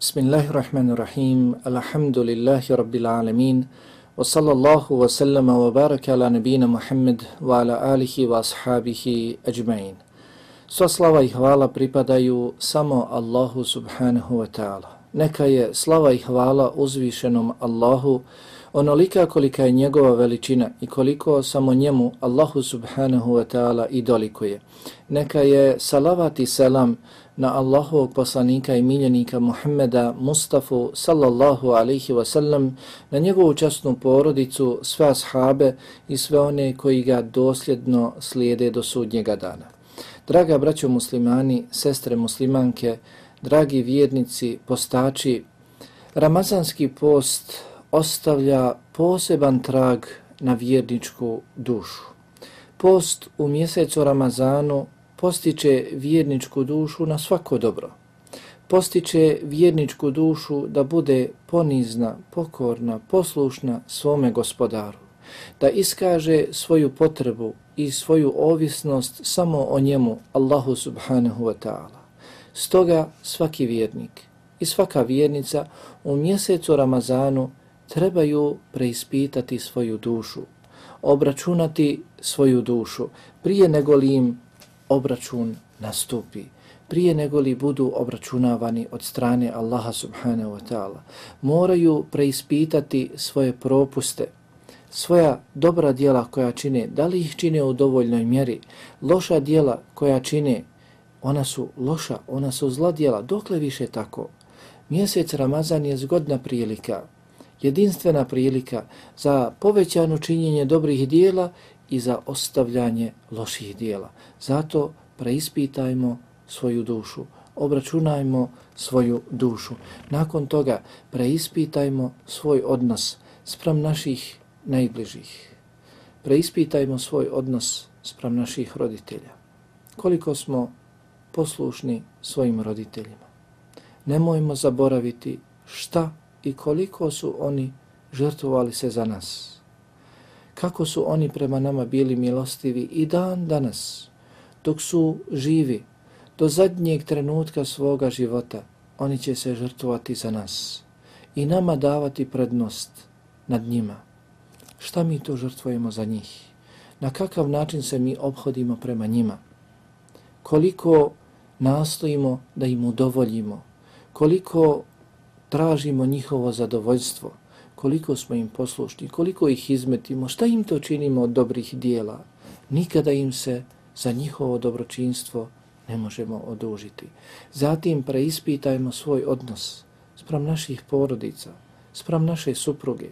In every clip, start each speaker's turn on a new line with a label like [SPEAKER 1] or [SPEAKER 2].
[SPEAKER 1] Bismillahirrahmanirrahim. Alhamdulillahi rabbil alamin. Wa sallallahu wa sallama wa baraka ala nabina Muhammad wa ala alihi wa ashabihi ajma'in. Sva slava i hvala pripadaju samo Allahu subhanahu wa ta'ala. Neka je slava i hvala uzvišenom Allahu onolika kolika je njegova veličina i koliko samo njemu Allahu subhanahu wa ta'ala i dolikuje. Neka je salavat i selam na Allahovog poslanika i miljenika Muhammeda Mustafa sallallahu alaihi wa sallam, na njegovu častnu porodicu, sve ashabe i sve one koji ga dosljedno slijede do sudnjega dana. Draga braćo muslimani, sestre muslimanke, dragi vjernici, postači, Ramazanski post ostavlja poseban trag na vjerničku dušu. Post u mjesecu Ramazanu postiče vjerničku dušu na svako dobro. Postiče vjerničku dušu da bude ponizna, pokorna, poslušna svome gospodaru. Da iskaže svoju potrebu i svoju ovisnost samo o njemu, Allahu subhanahu wa ta'ala. Stoga svaki vjernik i svaka vjernica u mjesecu Ramazanu trebaju preispitati svoju dušu, obračunati svoju dušu prije nego li im obračun nastupi prije nego li budu obračunavani od strane Allaha subhanahu wa ta'ala. Moraju preispitati svoje propuste, svoja dobra dijela koja čine, da li ih čine u dovoljnoj mjeri, loša dijela koja čine, ona su loša, ona su zla dijela, dokle više tako. Mjesec Ramazan je zgodna prilika, jedinstvena prilika za povećano činjenje dobrih dijela i za ostavljanje loših dijela. Zato preispitajmo svoju dušu, obračunajmo svoju dušu. Nakon toga preispitajmo svoj odnos sprem naših najbližih. Preispitajmo svoj odnos sprem naših roditelja. Koliko smo poslušni svojim roditeljima. Nemojmo zaboraviti šta i koliko su oni žrtvovali se za nas kako su oni prema nama bili milostivi i dan danas, dok su živi, do zadnjeg trenutka svoga života, oni će se žrtvovati za nas i nama davati prednost nad njima. Šta mi to žrtvujemo za njih? Na kakav način se mi obhodimo prema njima? Koliko nastojimo da im udovoljimo? Koliko tražimo njihovo zadovoljstvo? koliko smo im poslušni, koliko ih izmetimo, šta im to činimo od dobrih dijela, nikada im se za njihovo dobročinstvo ne možemo odužiti. Zatim preispitajmo svoj odnos sprem naših porodica, sprem naše supruge.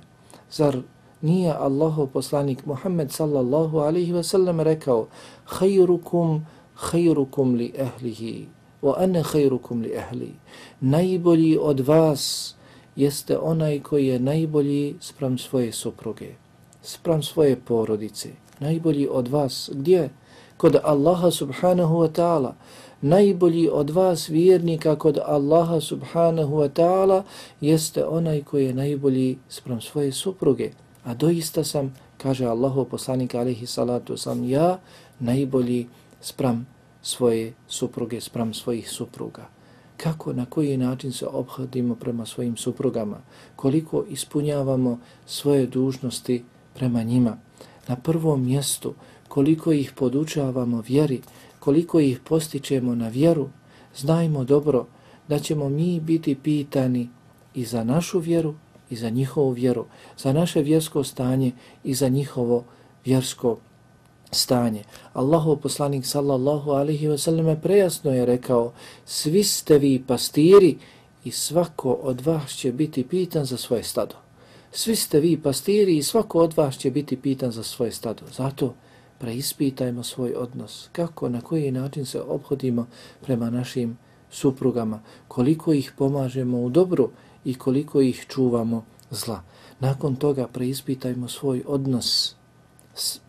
[SPEAKER 1] Zar nije Allahov poslanik Muhammed sallallahu alaihi wasallam rekao Hayrukum, hayrukum li ehlihi, wa ana khayrukum li ahli. Najbolji od vas jeste onaj koji je najbolji spram svoje supruge, spram svoje porodice, najbolji od vas, gdje? Kod Allaha subhanahu wa ta'ala, najbolji od vas vjernika kod Allaha subhanahu wa ta'ala jeste onaj koji je najbolji spram svoje supruge. A doista sam, kaže Allahu poslanik alaihi salatu sam, ja najbolji spram svoje supruge, sprem svojih supruga kako, na koji način se obhodimo prema svojim suprugama, koliko ispunjavamo svoje dužnosti prema njima. Na prvom mjestu, koliko ih podučavamo vjeri, koliko ih postičemo na vjeru, znajmo dobro da ćemo mi biti pitani i za našu vjeru i za njihovu vjeru, za naše vjersko stanje i za njihovo vjersko stanje. Allahov poslanik sallallahu alihi wa sallam prejasno je rekao svi ste vi pastiri i svako od vas će biti pitan za svoje stado. Svi ste vi pastiri i svako od vas će biti pitan za svoje stado. Zato preispitajmo svoj odnos. Kako, na koji način se obhodimo prema našim suprugama, koliko ih pomažemo u dobru i koliko ih čuvamo zla. Nakon toga preispitajmo svoj odnos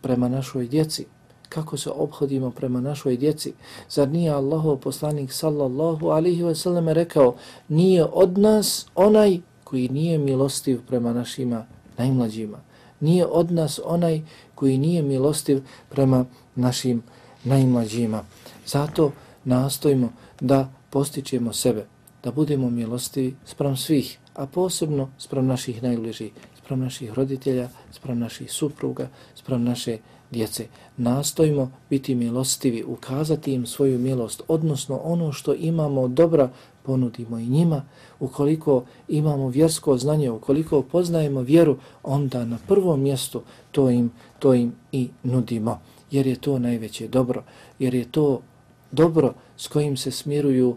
[SPEAKER 1] prema našoj djeci, kako se obhodimo prema našoj djeci. Zar nije Allahov poslanik sallallahu alihi wasallam rekao, nije od nas onaj koji nije milostiv prema našima najmlađima. Nije od nas onaj koji nije milostiv prema našim najmlađima. Zato nastojimo da postičemo sebe, da budemo milostivi sprem svih, a posebno sprem naših najbližih, sprem naših roditelja, sprem naših supruga, sprem naše djece. Nastojimo biti milostivi, ukazati im svoju milost, odnosno ono što imamo dobra, ponudimo i njima. Ukoliko imamo vjersko znanje, ukoliko poznajemo vjeru, onda na prvom mjestu to im, to im i nudimo. Jer je to najveće dobro, jer je to dobro s kojim se smiruju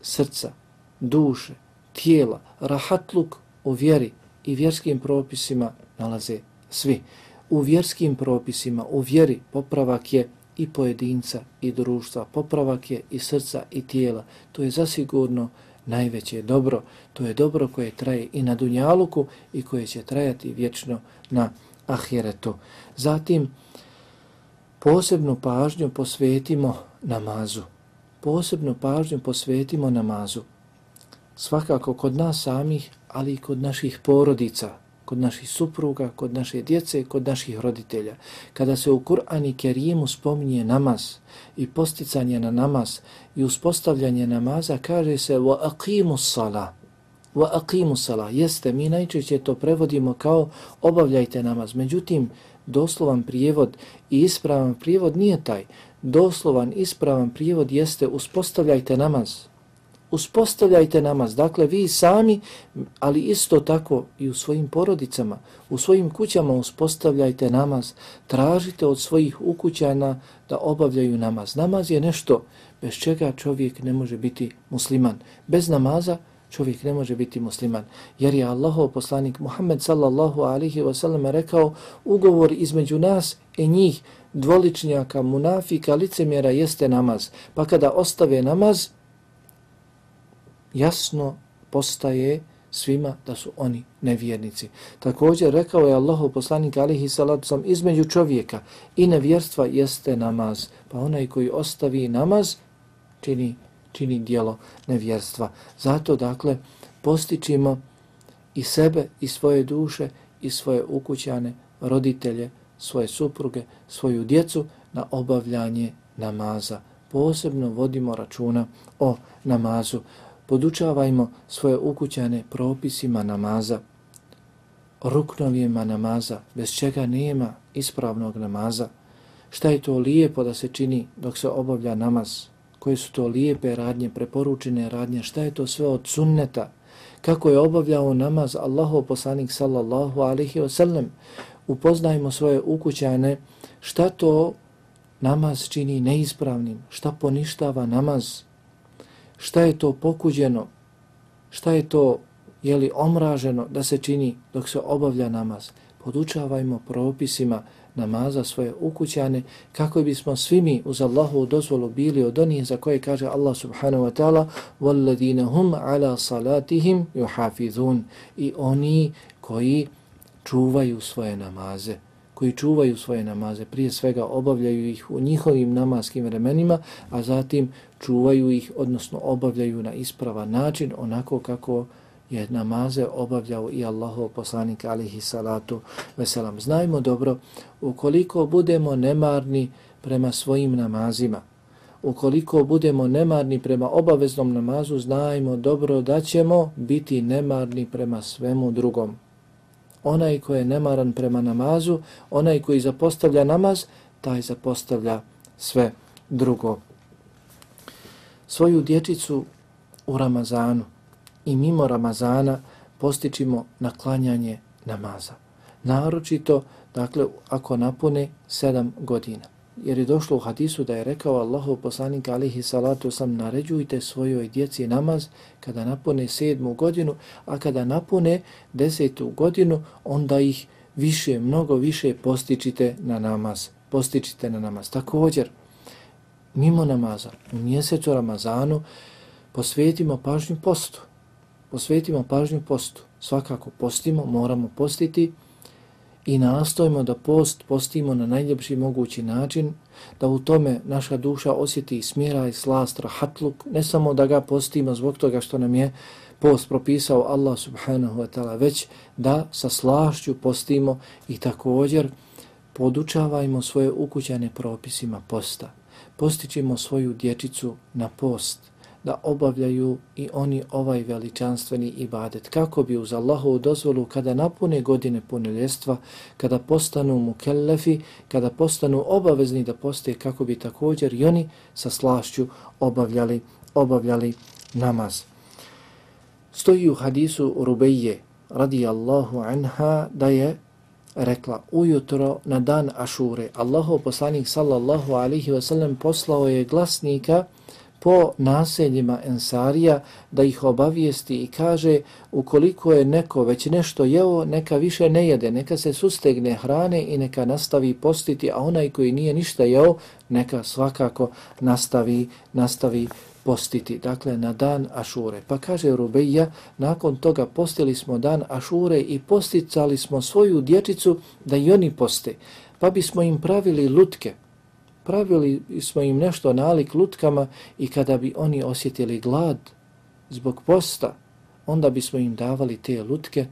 [SPEAKER 1] srca, duše, tijela, rahatluk u vjeri i vjerskim propisima nalaze svi. U vjerskim propisima, u vjeri popravak je i pojedinca i društva, popravak je i srca i tijela. To je zasigurno najveće dobro. To je dobro koje traje i na Dunjaluku i koje će trajati vječno na Ahiretu. Zatim, posebnu pažnju posvetimo namazu. Posebnu pažnju posvetimo namazu. Svakako kod nas samih, ali i kod naših porodica, kod naših supruga, kod naše djece, kod naših roditelja. Kada se u Kur'an i Kerimu spominje namaz i posticanje na namaz i uspostavljanje namaza, kaže se wa aqimu sala. Wa sala. Jeste, mi najčešće to prevodimo kao obavljajte namaz. Međutim, doslovan prijevod i ispravan prijevod nije taj. Doslovan, ispravan prijevod jeste uspostavljajte namaz uspostavljajte namaz. Dakle, vi sami, ali isto tako i u svojim porodicama, u svojim kućama uspostavljajte namaz. Tražite od svojih ukućana da obavljaju namaz. Namaz je nešto bez čega čovjek ne može biti musliman. Bez namaza čovjek ne može biti musliman. Jer je Allahov poslanik Muhammed sallallahu alihi wasallam rekao ugovor između nas i njih dvoličnjaka, munafika, licemjera jeste namaz. Pa kada ostave namaz, jasno postaje svima da su oni nevjernici. Također rekao je Allahu poslanik alihi salatu sam između čovjeka i nevjerstva jeste namaz. Pa onaj koji ostavi namaz čini, čini dijelo nevjerstva. Zato dakle postičimo i sebe i svoje duše i svoje ukućane, roditelje, svoje supruge, svoju djecu na obavljanje namaza. Posebno vodimo računa o namazu podučavajmo svoje ukućane propisima namaza, ruknovima namaza, bez čega nema ispravnog namaza. Šta je to lijepo da se čini dok se obavlja namaz? Koje su to lijepe radnje, preporučene radnje? Šta je to sve od sunneta? Kako je obavljao namaz Allahov poslanik sallallahu alihi wasallam? Upoznajmo svoje ukućane šta to namaz čini neispravnim, šta poništava namaz, šta je to pokuđeno, šta je to je li omraženo da se čini dok se obavlja namaz. Podučavajmo propisima namaza svoje ukućane kako bismo svi mi uz Allahu dozvolu bili od onih za koje kaže Allah subhanahu wa ta'ala وَالَّذِينَ هُمْ عَلَى صَلَاتِهِمْ يُحَافِذُونَ i oni koji čuvaju svoje namaze koji čuvaju svoje namaze, prije svega obavljaju ih u njihovim namaskim vremenima, a zatim čuvaju ih, odnosno obavljaju na ispravan način, onako kako je namaze obavljao i Allahov poslanik alihi salatu veselam. Znajmo dobro, ukoliko budemo nemarni prema svojim namazima, ukoliko budemo nemarni prema obaveznom namazu, znajmo dobro da ćemo biti nemarni prema svemu drugom onaj ko je nemaran prema namazu, onaj koji zapostavlja namaz, taj zapostavlja sve drugo. Svoju dječicu u Ramazanu i mimo Ramazana postičimo naklanjanje namaza. Naročito, dakle, ako napune sedam godina jer je došlo u hadisu da je rekao Allahu poslanik alihi salatu sam naređujte svojoj djeci namaz kada napune sedmu godinu, a kada napune desetu godinu, onda ih više, mnogo više postičite na namaz. Postičite na namaz. Također, mimo namaza, u mjesecu Ramazanu, posvetimo pažnju postu. Posvetimo pažnju postu. Svakako postimo, moramo postiti, i nastojimo da post postimo na najljepši mogući način, da u tome naša duša osjeti smjera i slast, rahatluk, ne samo da ga postimo zbog toga što nam je post propisao Allah subhanahu wa ta'ala, već da sa slašću postimo i također podučavajmo svoje ukućane propisima posta. Postićemo svoju dječicu na post, da obavljaju i oni ovaj veličanstveni ibadet. Kako bi uz Allahovu dozvolu kada napune godine punoljestva, kada postanu mukellefi, kada postanu obavezni da poste kako bi također i oni sa slašću obavljali, obavljali namaz. Stoji u hadisu Rubeje radijallahu anha da je rekla ujutro na dan Ašure. Allahov poslanik sallallahu alihi wasallam poslao je glasnika po naseljima Ensarija da ih obavijesti i kaže ukoliko je neko već nešto jeo, neka više ne jede, neka se sustegne hrane i neka nastavi postiti, a onaj koji nije ništa jeo, neka svakako nastavi, nastavi postiti, dakle na dan Ašure. Pa kaže Rubeja, nakon toga postili smo dan Ašure i posticali smo svoju dječicu da i oni poste. Pa bismo im pravili lutke, pravili smo im nešto nalik lutkama i kada bi oni osjetili glad zbog posta, onda bismo im davali te lutke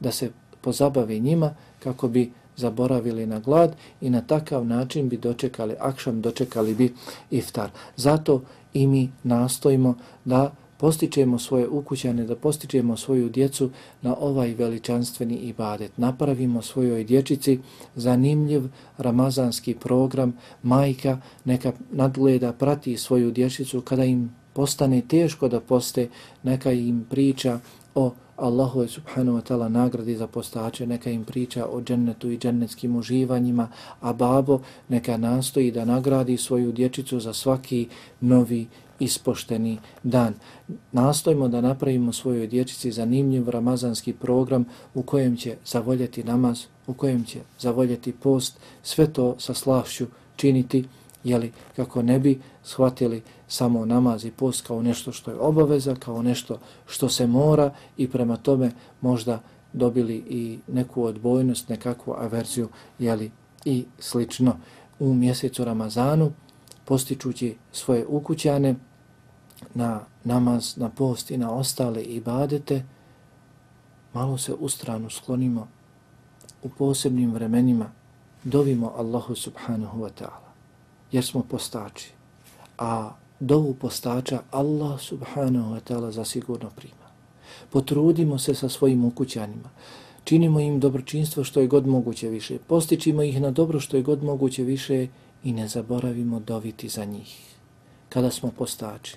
[SPEAKER 1] da se pozabave njima kako bi zaboravili na glad i na takav način bi dočekali akšam, dočekali bi iftar. Zato i mi nastojimo da postičemo svoje ukućane, da postičemo svoju djecu na ovaj veličanstveni ibadet. Napravimo svojoj dječici zanimljiv ramazanski program. Majka neka nadgleda, prati svoju dječicu kada im postane teško da poste, neka im priča o Allahu subhanahu wa ta'ala nagradi za postače, neka im priča o džennetu i džennetskim uživanjima, a babo neka nastoji da nagradi svoju dječicu za svaki novi ispošteni dan. Nastojimo da napravimo svojoj dječici zanimljiv ramazanski program u kojem će zavoljeti namaz, u kojem će zavoljeti post, sve to sa slavšću činiti, jeli, kako ne bi shvatili samo namaz i post kao nešto što je obaveza, kao nešto što se mora i prema tome možda dobili i neku odbojnost, nekakvu averziju, jeli, i slično. U mjesecu Ramazanu, postičući svoje ukućane na namaz, na post i na ostale ibadete, malo se u stranu sklonimo u posebnim vremenima, dovimo Allahu subhanahu wa ta'ala jer smo postači. A dovu postača Allah subhanahu wa ta'ala zasigurno prima. Potrudimo se sa svojim ukućanima. Činimo im dobročinstvo što je god moguće više. Postičimo ih na dobro što je god moguće više i ne zaboravimo doviti za njih. Kada smo postači.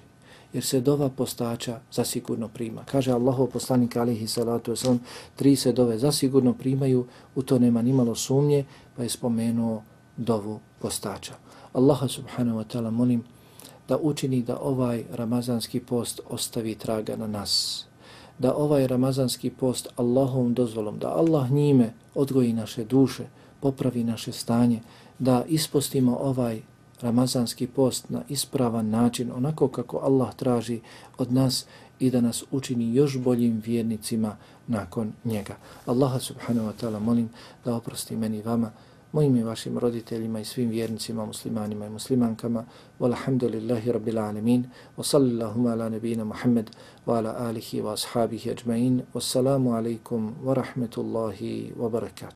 [SPEAKER 1] Jer se dova postača zasigurno prima. Kaže Allahov poslanik alihi salatu wasalam, tri se dove zasigurno primaju, u to nema nimalo sumnje, pa je spomenuo dovu postača. Allaha subhanahu wa ta'ala molim da učini da ovaj ramazanski post ostavi traga na nas. Da ovaj ramazanski post Allahom dozvolom, da Allah njime odgoji naše duše, popravi naše stanje, da ispostimo ovaj ramazanski post na ispravan način, onako kako Allah traži od nas i da nas učini još boljim vjernicima nakon njega. Allaha subhanahu wa ta'ala molim da oprosti meni vama, mojim i vašim roditeljima i svim vjernicima, muslimanima i muslimankama. Walhamdulillahi rabbil alemin. Wa sallillahuma ala nebina Muhammad wa ala alihi wa ashabihi ajma'in. Wassalamu alaikum wa rahmetullahi wa barakatuh.